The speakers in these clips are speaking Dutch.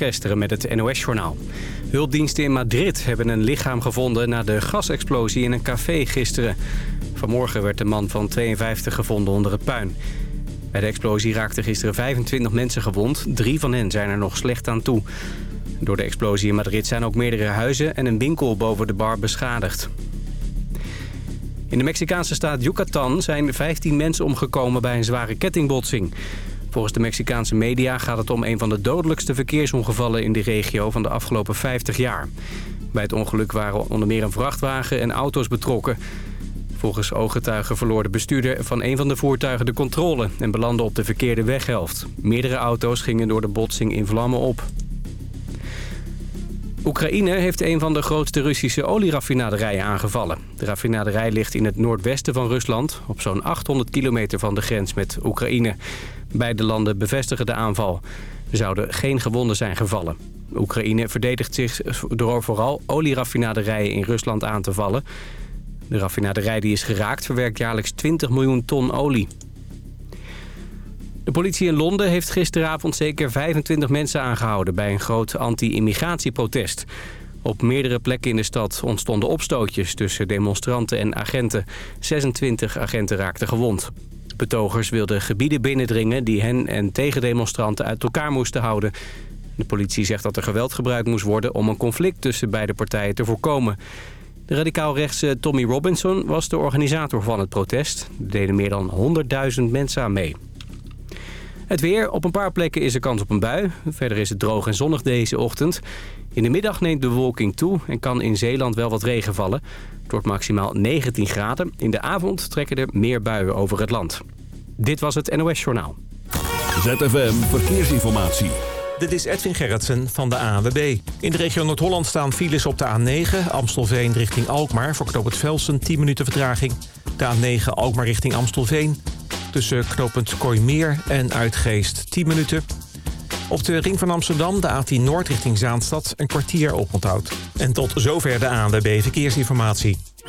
Kesteren met het NOS-journaal. Hulpdiensten in Madrid hebben een lichaam gevonden... na de gasexplosie in een café gisteren. Vanmorgen werd de man van 52 gevonden onder het puin. Bij de explosie raakten gisteren 25 mensen gewond. Drie van hen zijn er nog slecht aan toe. Door de explosie in Madrid zijn ook meerdere huizen... en een winkel boven de bar beschadigd. In de Mexicaanse staat Yucatan zijn 15 mensen omgekomen bij een zware kettingbotsing. Volgens de Mexicaanse media gaat het om een van de dodelijkste verkeersongevallen in de regio van de afgelopen 50 jaar. Bij het ongeluk waren onder meer een vrachtwagen en auto's betrokken. Volgens ooggetuigen verloor de bestuurder van een van de voertuigen de controle en belandde op de verkeerde weghelft. Meerdere auto's gingen door de botsing in vlammen op. Oekraïne heeft een van de grootste Russische olieraffinaderijen aangevallen. De raffinaderij ligt in het noordwesten van Rusland... op zo'n 800 kilometer van de grens met Oekraïne. Beide landen bevestigen de aanval. Er zouden geen gewonden zijn gevallen. Oekraïne verdedigt zich door vooral olieraffinaderijen in Rusland aan te vallen. De raffinaderij die is geraakt verwerkt jaarlijks 20 miljoen ton olie. De politie in Londen heeft gisteravond zeker 25 mensen aangehouden... bij een groot anti-immigratieprotest. Op meerdere plekken in de stad ontstonden opstootjes tussen demonstranten en agenten. 26 agenten raakten gewond. Betogers wilden gebieden binnendringen die hen en tegendemonstranten uit elkaar moesten houden. De politie zegt dat er geweld gebruikt moest worden om een conflict tussen beide partijen te voorkomen. De radicaal-rechtse Tommy Robinson was de organisator van het protest. Er deden meer dan 100.000 mensen aan mee. Het weer. Op een paar plekken is er kans op een bui. Verder is het droog en zonnig deze ochtend. In de middag neemt de bewolking toe en kan in Zeeland wel wat regen vallen. Het wordt maximaal 19 graden. In de avond trekken er meer buien over het land. Dit was het NOS Journaal. ZFM Verkeersinformatie. Dit is Edwin Gerritsen van de ANWB. In de regio Noord-Holland staan files op de A9... Amstelveen richting Alkmaar voor knooppunt Velsen 10 minuten vertraging. De A9 Alkmaar richting Amstelveen tussen knooppunt Kooimeer en Uitgeest 10 minuten. Op de ring van Amsterdam, de A10 Noord richting Zaanstad, een kwartier oponthoud. En tot zover de ANWB Verkeersinformatie.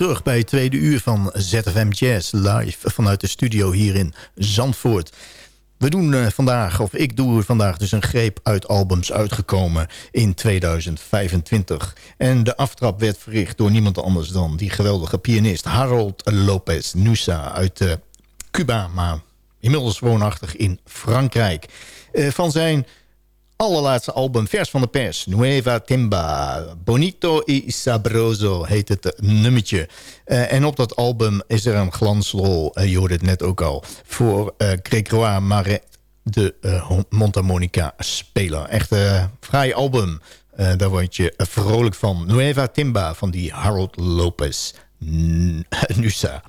Terug bij het tweede uur van ZFM Jazz live vanuit de studio hier in Zandvoort. We doen uh, vandaag, of ik doe vandaag dus een greep uit albums uitgekomen in 2025. En de aftrap werd verricht door niemand anders dan die geweldige pianist Harold Lopez Nusa uit uh, Cuba, maar inmiddels woonachtig in Frankrijk. Uh, van zijn allerlaatste album, vers van de pers. Nueva Timba. Bonito y Sabroso heet het nummertje. Uh, en op dat album is er een glansrol, uh, je hoorde het net ook al... voor uh, Grégoire Maret, de uh, mondharmonica speler. Echt een fraai album. daar word je vrolijk van. Nueva Timba van die Harold Lopez Nusa.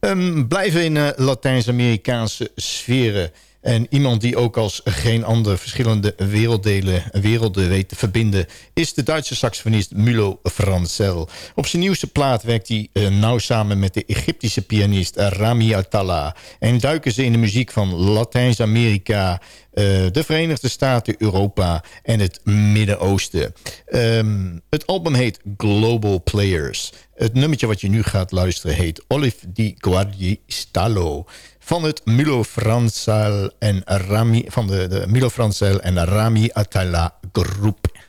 Um, blijven in Latijns-Amerikaanse sferen... En iemand die ook als geen ander verschillende werelddelen, werelden weet te verbinden... is de Duitse saxofonist Mulo Francel. Op zijn nieuwste plaat werkt hij uh, nauw samen met de Egyptische pianist Rami Atala. En duiken ze in de muziek van Latijns-Amerika... Uh, de Verenigde Staten, Europa en het Midden-Oosten. Um, het album heet Global Players. Het nummertje wat je nu gaat luisteren heet Olive di Guardi Stallo van het Milo Francel en Rami, van de, de Milo Francel en Rami Atala groep.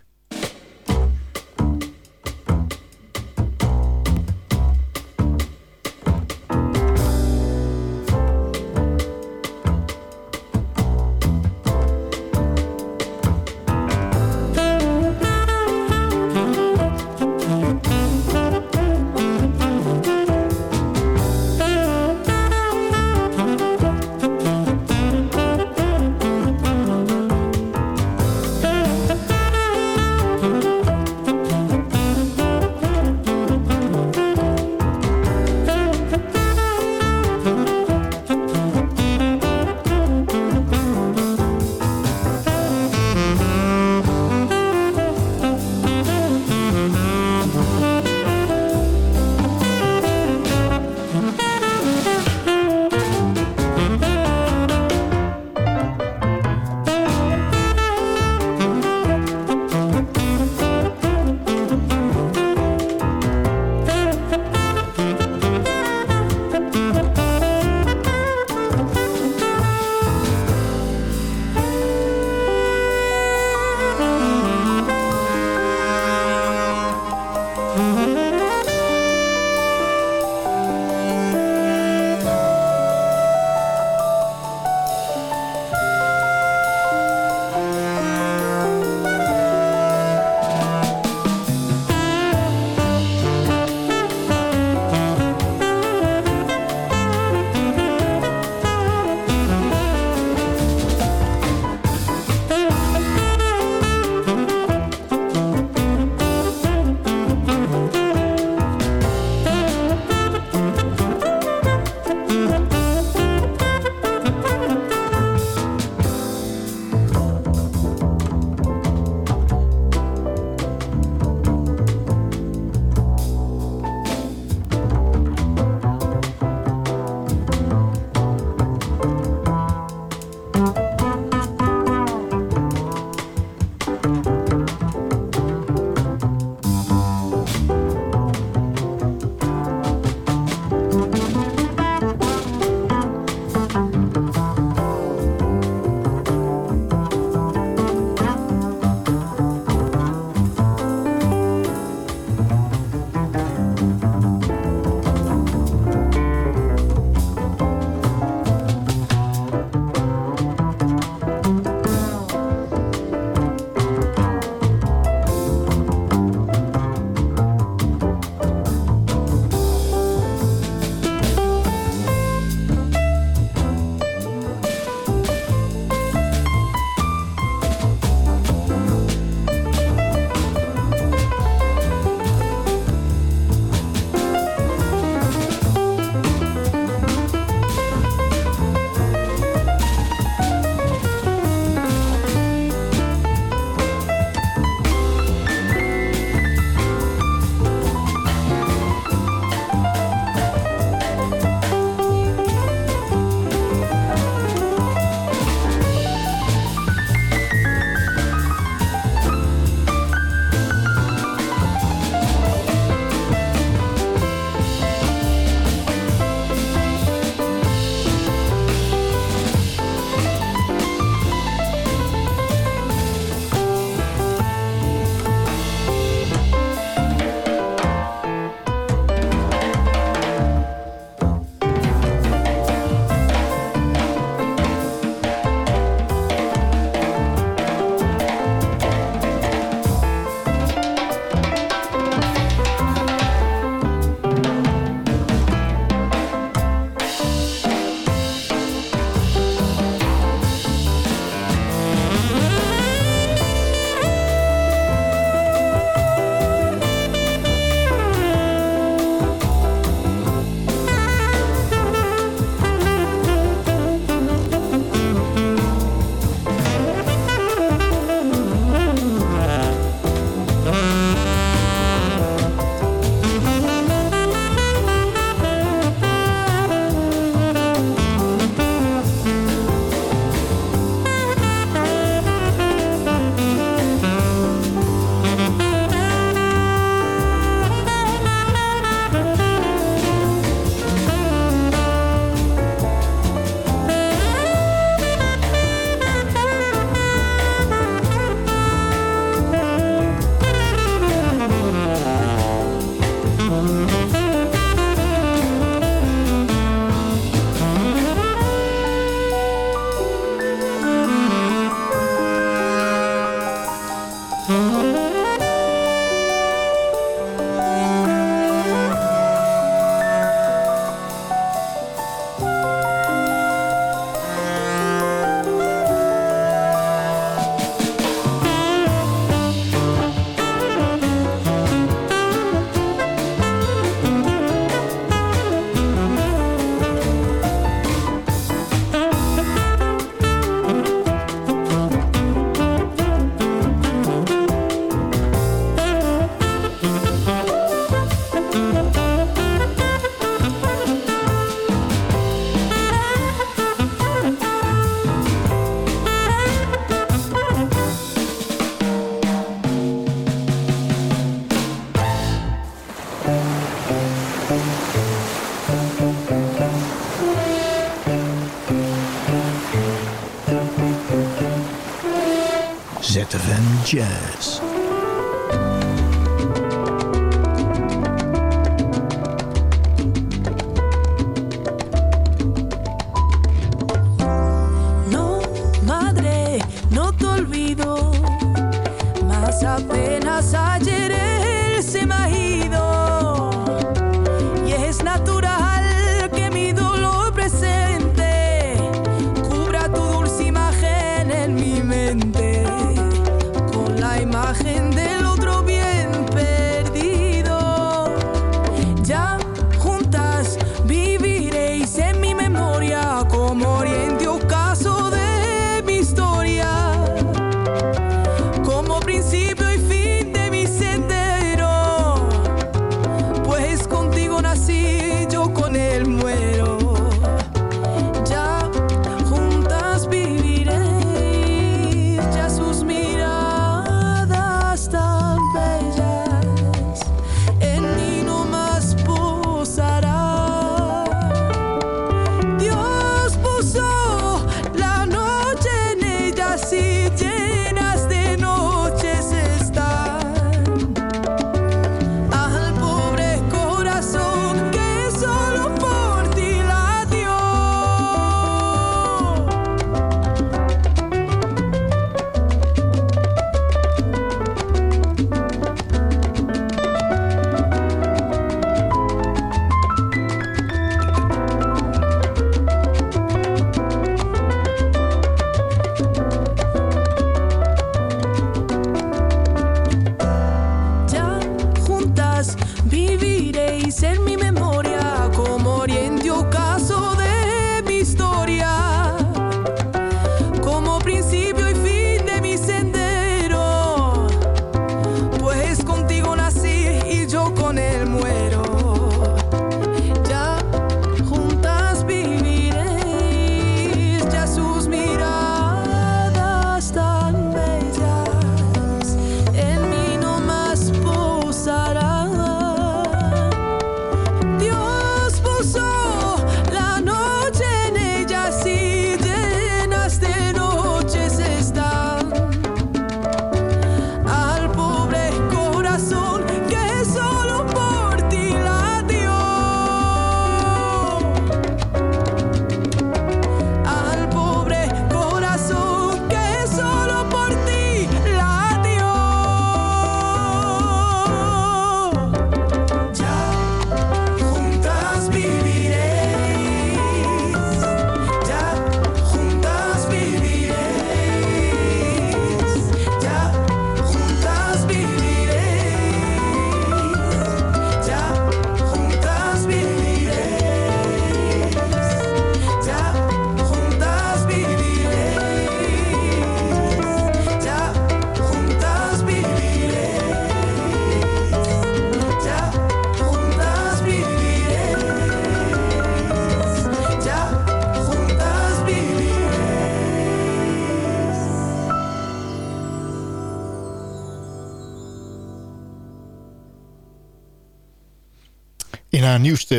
Jazz.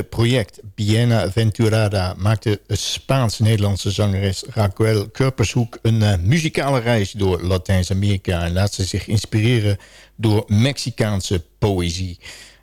Nieuwste project, Biena Venturada... maakte Spaans-Nederlandse zangeres Raquel Kurpershoek... een uh, muzikale reis door Latijns-Amerika... en laat ze zich inspireren door Mexicaanse poëzie.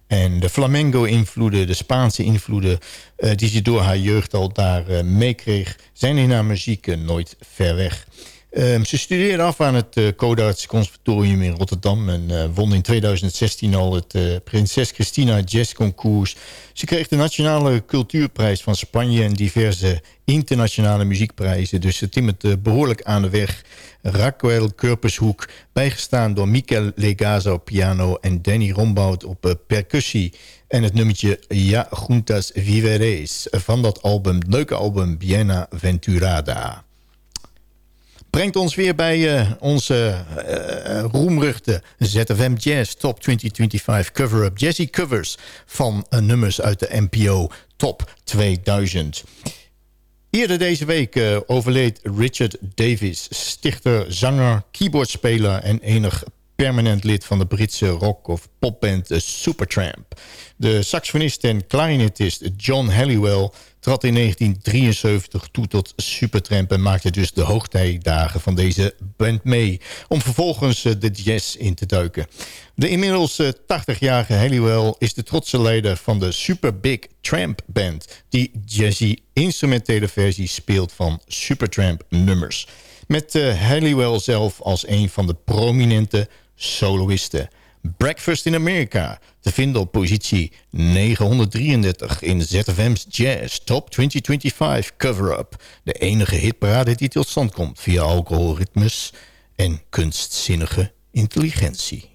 En de flamenco-invloeden, de Spaanse invloeden... Uh, die ze door haar jeugd al daar uh, meekreeg... zijn in haar muziek nooit ver weg. Um, ze studeerde af aan het uh, Codarts Conservatorium in Rotterdam... en uh, won in 2016 al het uh, Prinses Christina Jazz Concours. Ze kreeg de Nationale Cultuurprijs van Spanje... en diverse internationale muziekprijzen. Dus ze timmert behoorlijk aan de weg. Raquel Kurpershoek, bijgestaan door Mikel Legaza op piano... en Danny Rombout op percussie. En het nummertje Ja Juntas Viveres van dat album, leuke album Biena Venturada brengt ons weer bij uh, onze uh, roemruchte ZFM Jazz Top 2025 cover-up. Jazzy covers van nummers uit de NPO Top 2000. Eerder deze week overleed Richard Davis, stichter, zanger, keyboardspeler en enig permanent lid van de Britse rock- of popband Supertramp. De saxofonist en clarinetist John Halliwell trad in 1973 toe tot Supertramp... en maakte dus de hoogtijdagen van deze band mee... om vervolgens eh, de jazz in te duiken. De inmiddels 80-jarige eh, Halliwell is de trotse leider van de Super Big Tramp Band... die jazzy instrumentele versie speelt van Supertramp nummers. Met Halliwell zelf als een van de prominente soloisten... Breakfast in America. Te vinden op positie 933 in ZFM's Jazz Top 2025 Cover-Up. De enige hitparade die tot stand komt via alcoholritmes en kunstzinnige intelligentie.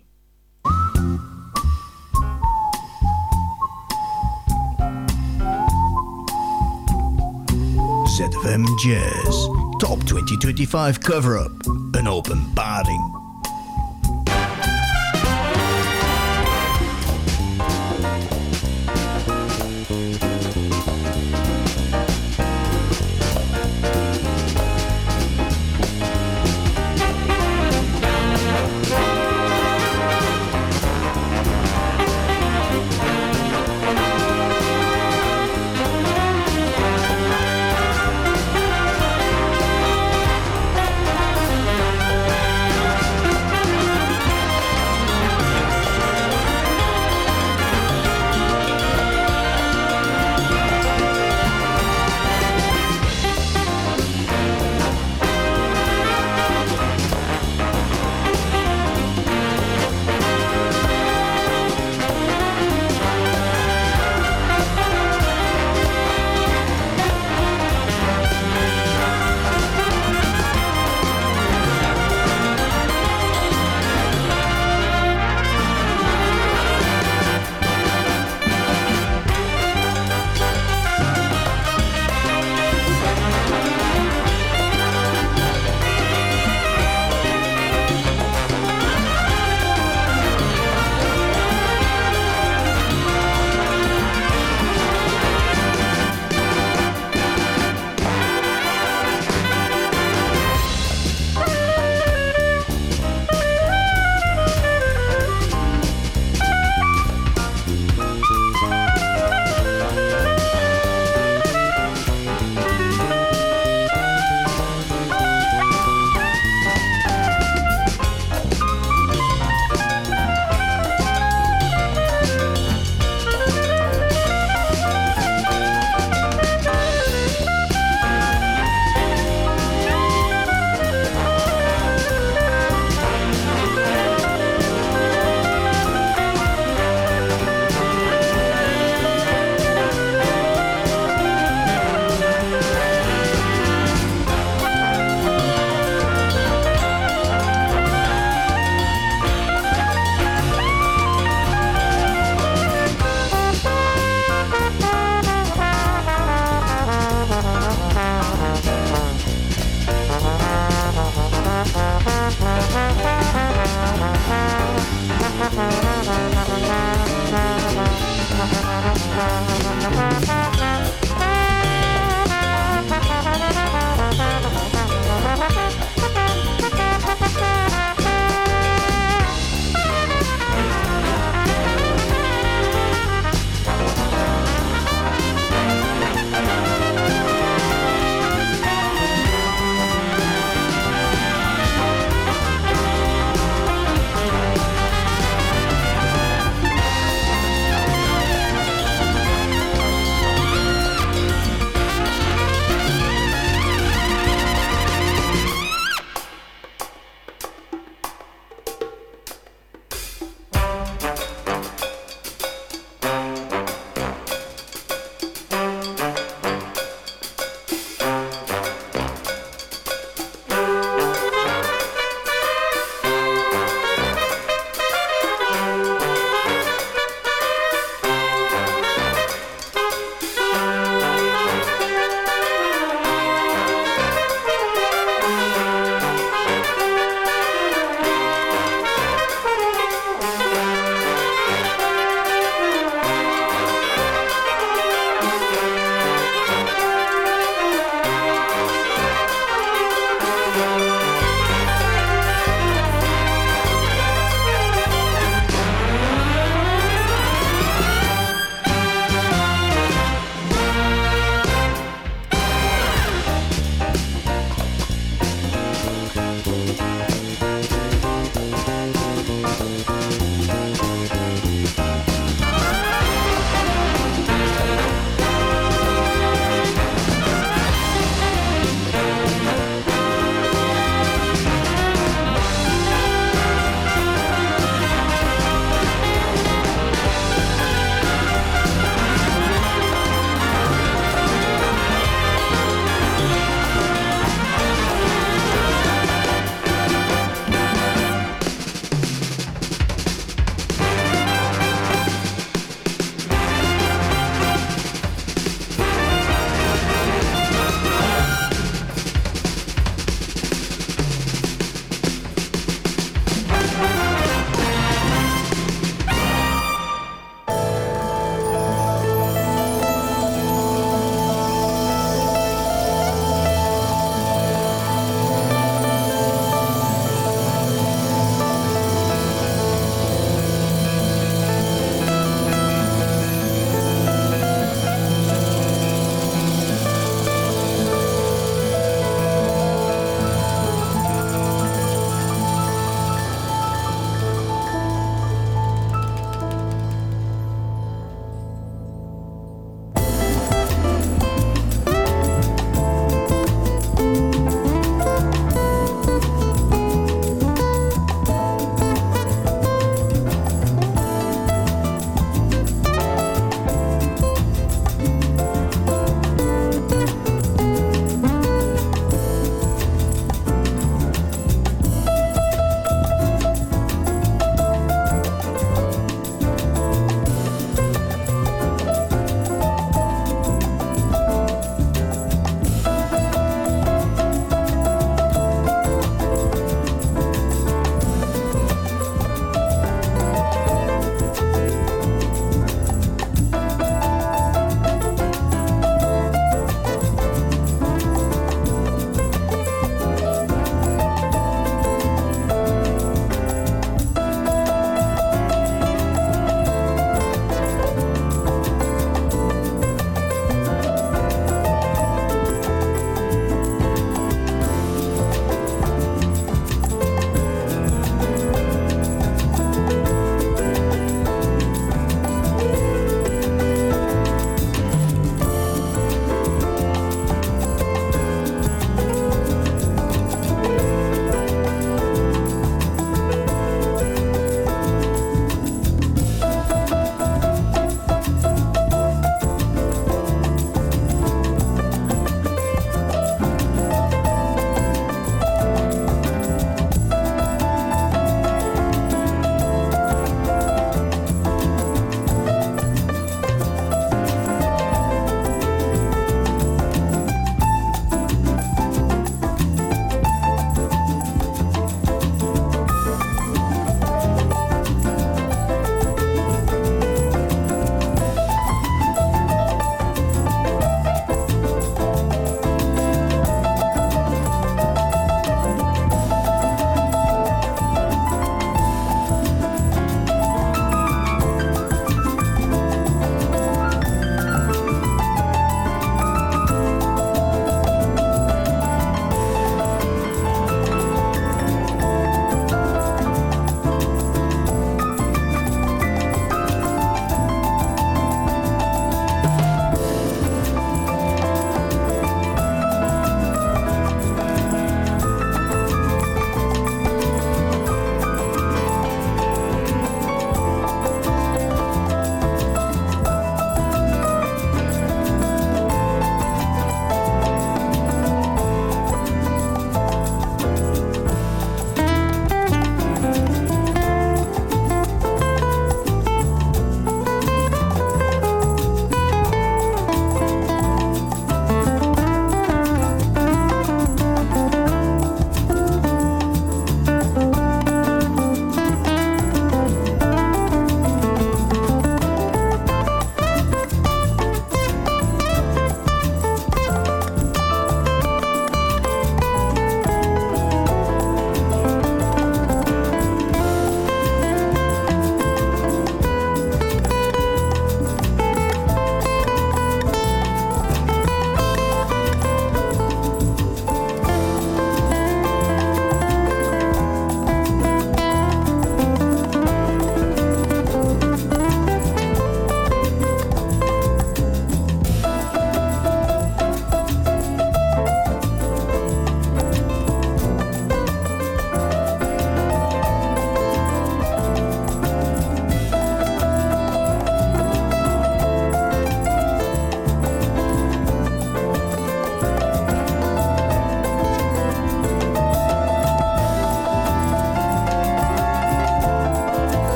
ZFM Jazz Top 2025 Cover-Up. Een openbaring.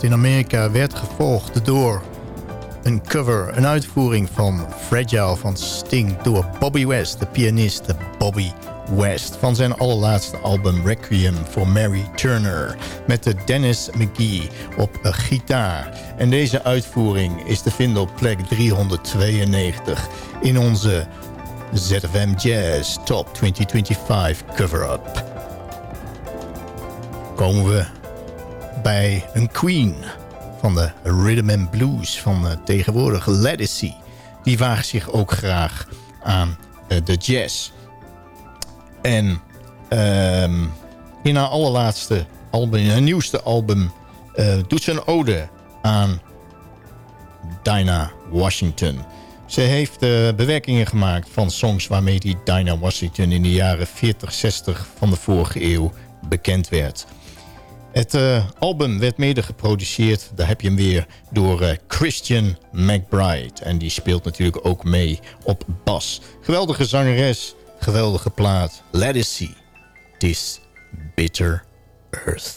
In Amerika werd gevolgd door een cover, een uitvoering van Fragile van Sting door Bobby West, de pianist Bobby West van zijn allerlaatste album Requiem for Mary Turner met de Dennis McGee op gitaar. En deze uitvoering is te vinden op plek 392 in onze ZFM Jazz Top 2025 cover-up. Komen we bij een queen van de rhythm and blues van de tegenwoordige Legacy. Die waagt zich ook graag aan eh, de jazz. En ehm, in haar allerlaatste album, in haar nieuwste album... Uh, doet ze een ode aan Dinah Washington. Ze heeft bewerkingen gemaakt van songs waarmee die Dinah Washington... in de jaren 40, 60 van de vorige eeuw bekend werd. Het uh, album werd mede geproduceerd, daar heb je hem weer, door uh, Christian McBride. En die speelt natuurlijk ook mee op bas. Geweldige zangeres, geweldige plaat. Let us see. This Bitter Earth.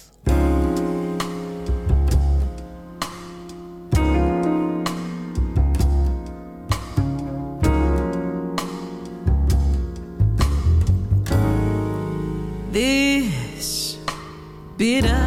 This bitter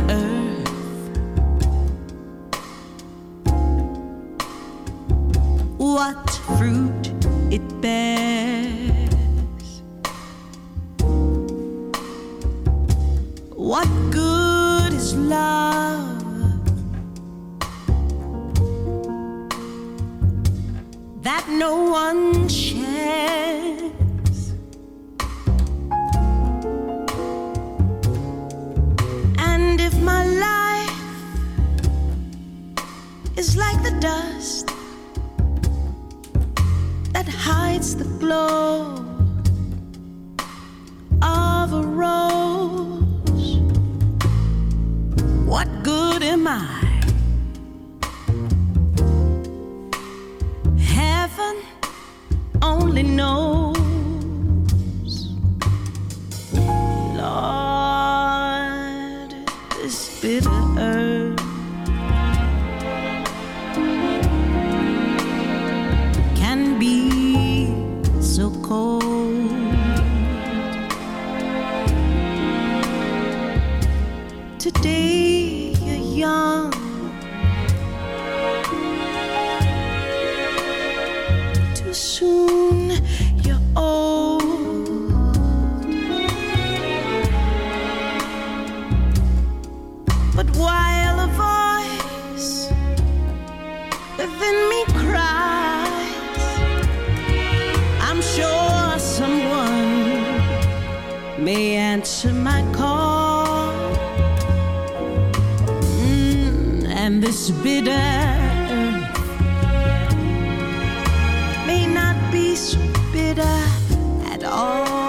call. Mm, and this bitter may not be so bitter at all.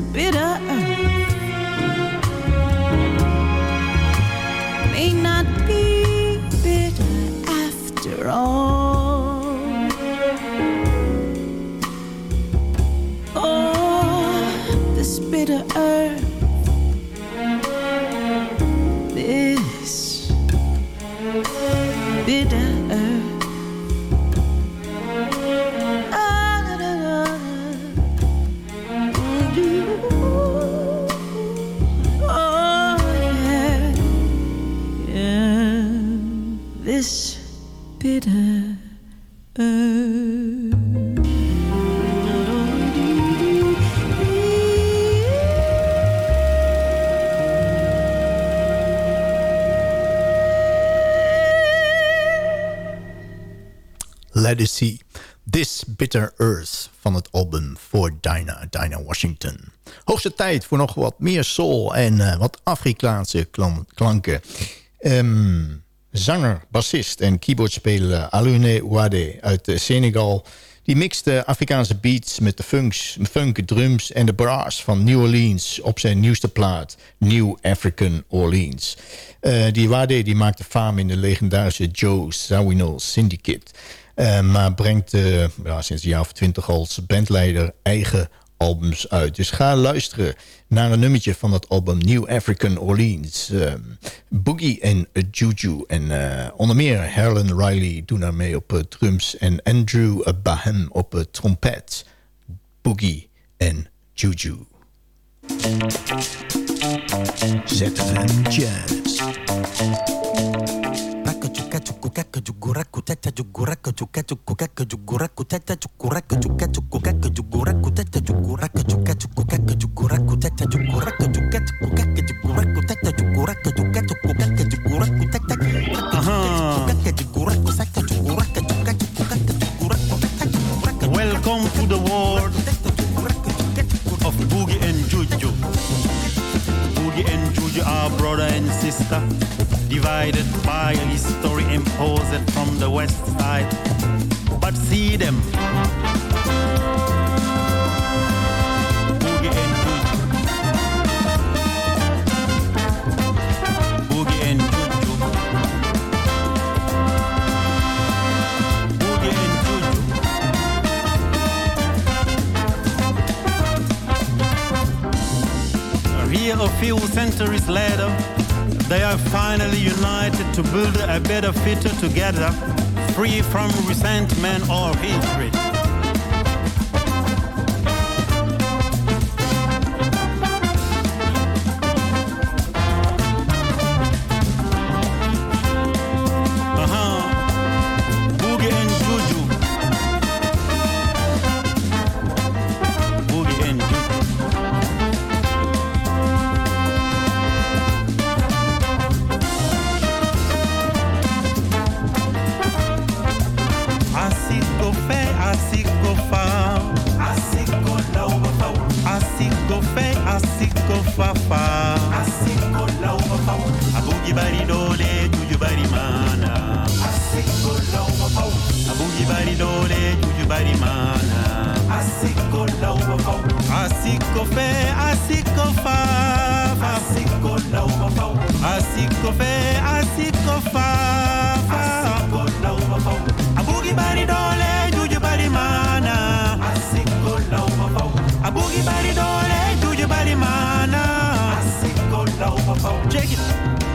Bitter Hoogste tijd voor nog wat meer soul en eh, wat Afrikaanse klan- klanken. Ehm, zanger, bassist en keyboardspeler Alune Wade uit eh, Senegal... die mixte Afrikaanse beats met de funks, funk, drums en de brass van New Orleans... op zijn nieuwste plaat, New African Orleans. Eh, die Wade die maakte faam in de legendarische Joe Zawinul Syndicate... Maar brengt ja, sinds een jaar of twintig als bandleider eigen albums uit. Dus ga luisteren naar een nummertje van dat album New African Orleans. eh, Boogie en Juju. En eh, onder meer Helen Riley doen daar mee op eh, drums. En Andrew Bahem op trompet. Boogie en Juju. ZFM Jazz. Welcome to the world of Boogie and Juju. Boogie and Juju are brother and sister divided by a history imposed from the west side. But see them. Boogie and. Boogie and. Boogie and a few centuries later, they are finally united to build a better future together, free from resentment or hatred. Asiko fa fa. Asiko lauwa fa. Abugi bari dole, juju bari mana. Asiko lauwa fa. Abugi bari dole, juju bari mana. Asiko lauwa fa. Asiko fe, asiko fa. Asiko lauwa fa. Asiko fe, asiko fa. Asiko lauwa fa. Abugi bari dole, Check it.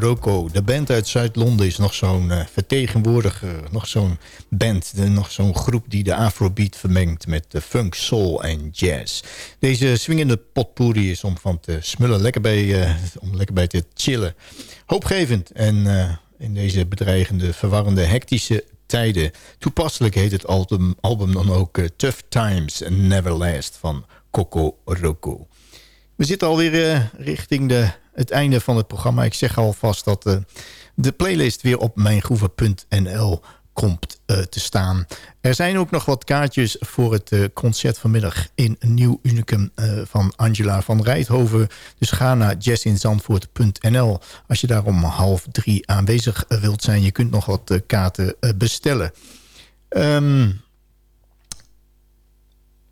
De band uit Zuid-Londen, is nog zo'n eh, vertegenwoordiger. Nog zo'n band, de- nog zo'n groep die de afrobeat vermengt met de funk, soul en jazz. Deze swingende potpourri is om van te smullen, lekker bij, eh, om lekker bij te chillen. Hoopgevend en eh, in deze bedreigende, verwarrende, hectische tijden. Toepasselijk heet het album, album dan ook eh, Tough Times and Never Last van Kokoroko. We zitten alweer eh, richting de, het einde van het programma. Ik zeg alvast dat eh, de playlist weer op mijngroeven.nl komt eh, te staan. Er zijn ook nog wat kaartjes voor het eh, concert vanmiddag in Nieuw Unicum van Angela van Rijthoven. Dus ga naar jazzinzandvoort.nl als je daar om half drie aanwezig wilt zijn. Je kunt nog wat kaarten bestellen. Ehm,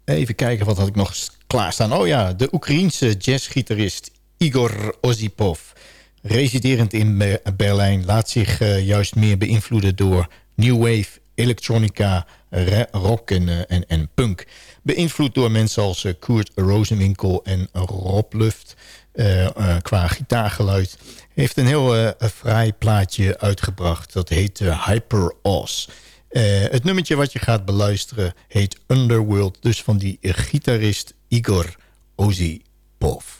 even kijken, wat had ik nog klaarstaan? Oh ja, de Oekraïense jazzgitarist Igor Osipov residerend in Be- Berlijn... laat zich eh, juist meer beïnvloeden door new wave, elektronica, rock en, eh, en, en punk. Beïnvloed door mensen als eh, Kurt Rosenwinkel en Rob Luft... qua gitaargeluid. Heeft een heel fraai plaatje uitgebracht. Dat heet Hyper Oz. Het nummertje wat je gaat beluisteren heet Underworld. Dus van die gitarist Igor Ozipov.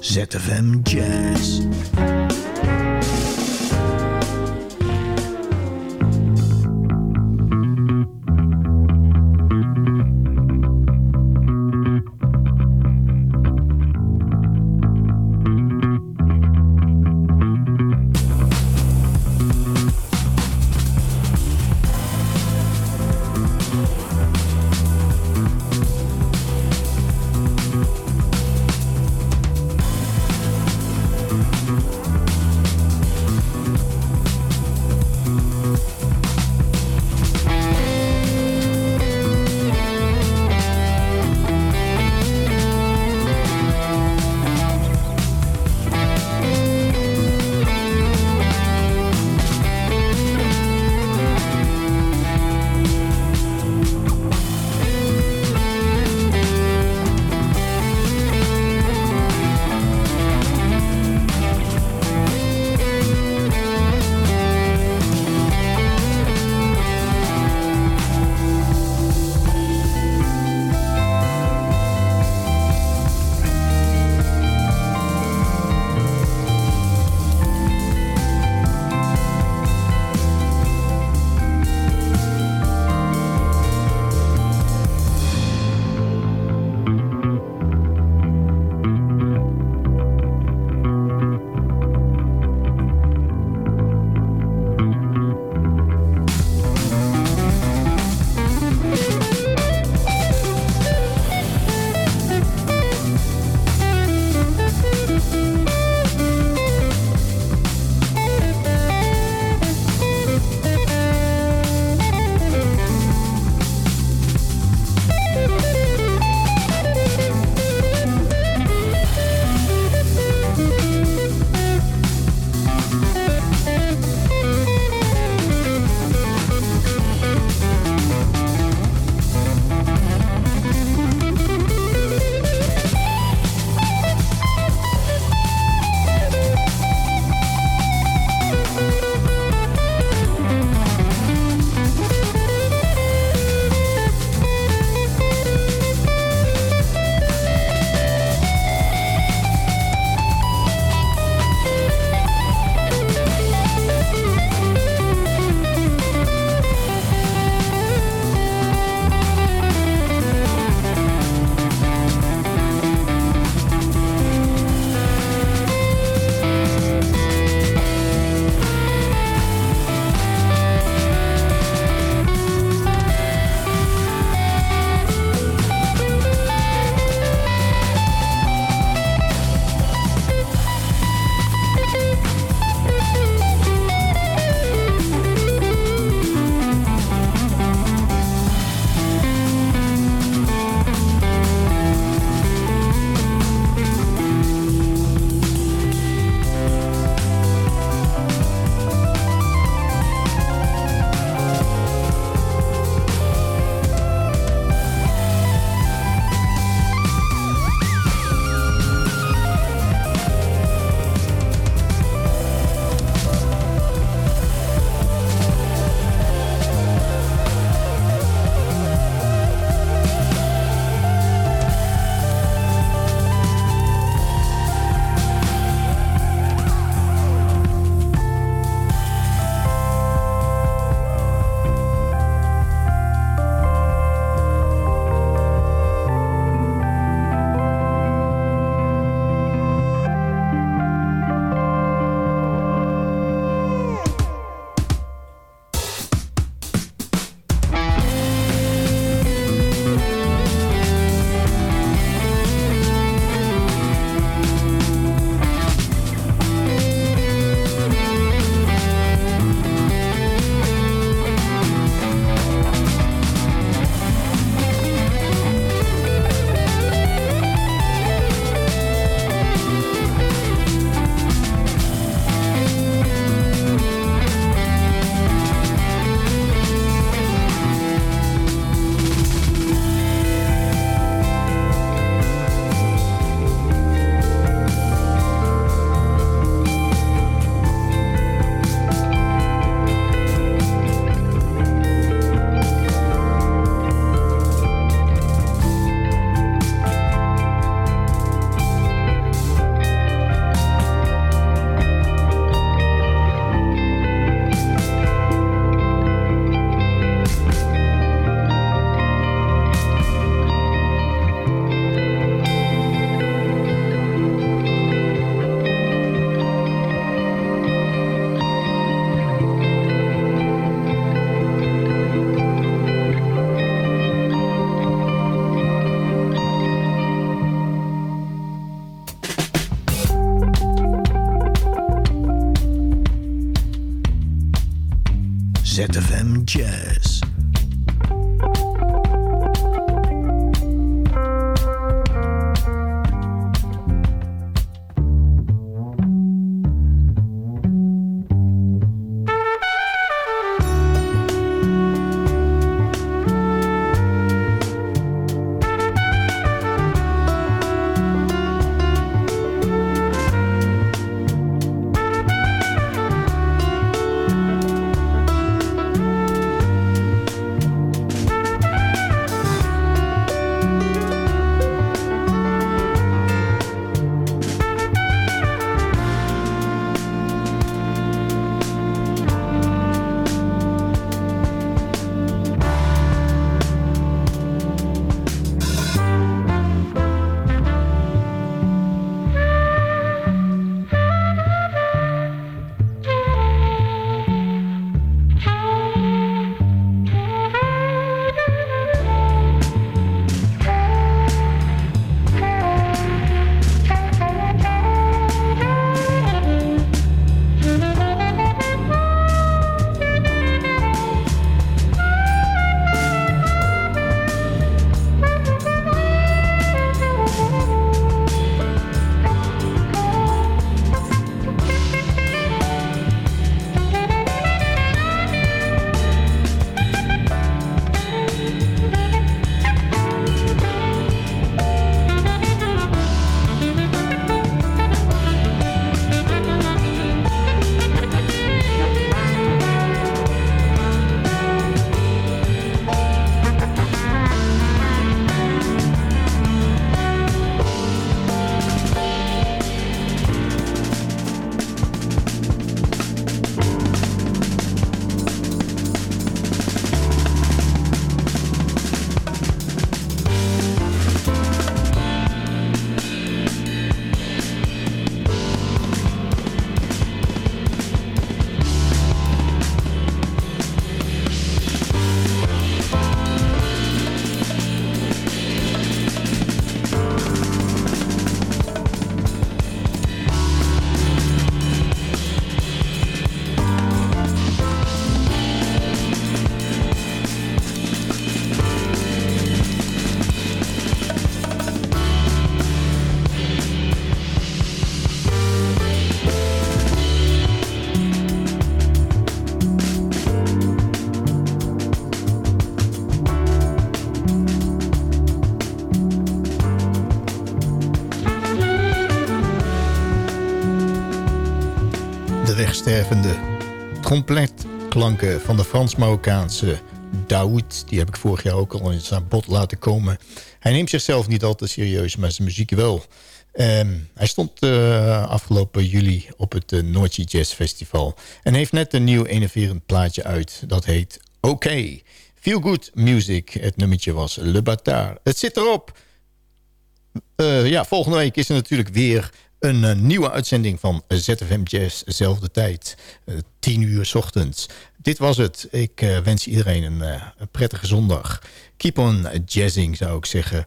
ZFM Jazz. Trompetklanken van de Frans-Marokkaanse Daoud. Die heb ik vorig jaar ook al eens aan bod laten komen. Hij neemt zichzelf niet al te serieus, maar zijn muziek wel. Ehm, hij stond eh, afgelopen juli op het uh, Jazz Festival. En heeft net een nieuw enerverend plaatje uit. Dat heet OK. Feel Good Music. Het nummertje was Le Bâtard. Het zit erop. Eh, ja, volgende week is er natuurlijk weer een eh, nieuwe uitzending van ZFM Jazz. Zelfde tijd. eh, 10 uur 's ochtends. Dit was het. Ik eh, wens iedereen een, eh, prettige zondag. Keep on jazzing, zou ik zeggen.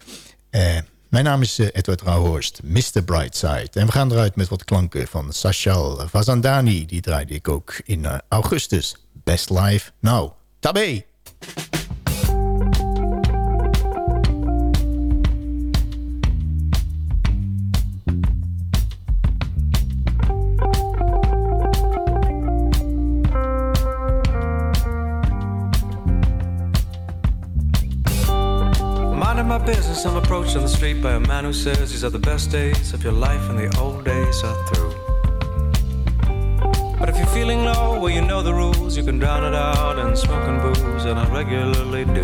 Eh, mijn naam is eh, Edward Rauhorst, Mr. Brightside. En we gaan eruit met wat klanken van Sachal Vazandani. Die draaide ik ook in eh, augustus. Best Life Now. Tabé! Business, I'm approached on the street by a man who says these are the best days of your life and the old days are through. But if you're feeling low, well, you know the rules. You can drown it out in smoking booze, and I regularly do.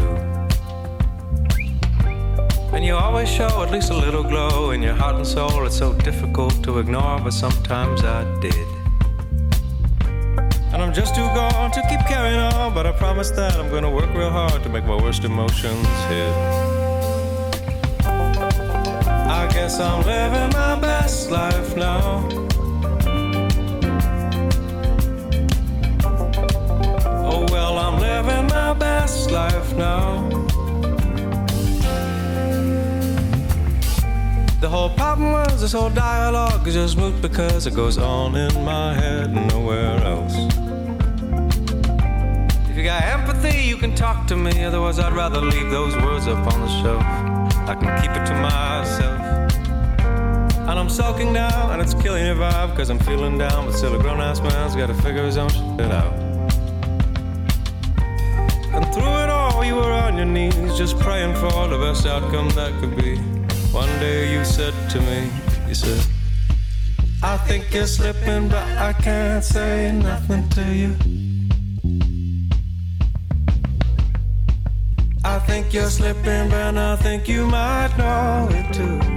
And you always show at least a little glow in your heart and soul. It's so difficult to ignore, but sometimes I did. And I'm just too gone to keep carrying on, but I promise that I'm gonna work real hard to make my worst emotions hit. I guess I'm living my best life now. Oh well, I'm living my best life now. The whole problem was this whole dialogue is just moot because it goes on in my head and nowhere else. If you got empathy, you can talk to me, otherwise I'd rather leave those words up on the shelf. I can keep it to myself. And I'm sulking now, and it's killing your vibe, cause I'm feeling down, but still a grown ass man's gotta figure his own shit out. And through it all, you were on your knees, just praying for the best outcome that could be. One day you said to me, you said, I think you're slipping, but I can't say nothing to you. I think you're slipping, but I think you might know it too.